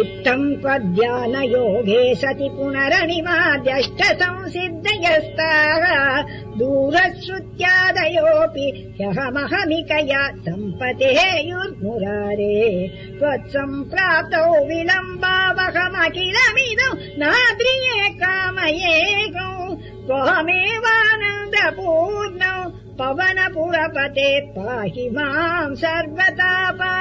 इत्थम् त्वद्यानयोगे सति पुनरनिमा संसिद्धयस्ताः दूरश्रुत्यादयोऽपि ह्यहमहमिकया दम्पते युर्मुरारे। त्वत्सम्प्राप्तौ विलम्बावहमखिलमिदौ नाद्रिये कामयेकौ त्वहमेवानन्दपूर्णौ पवनपुरपते पाहि माम् सर्वतापा।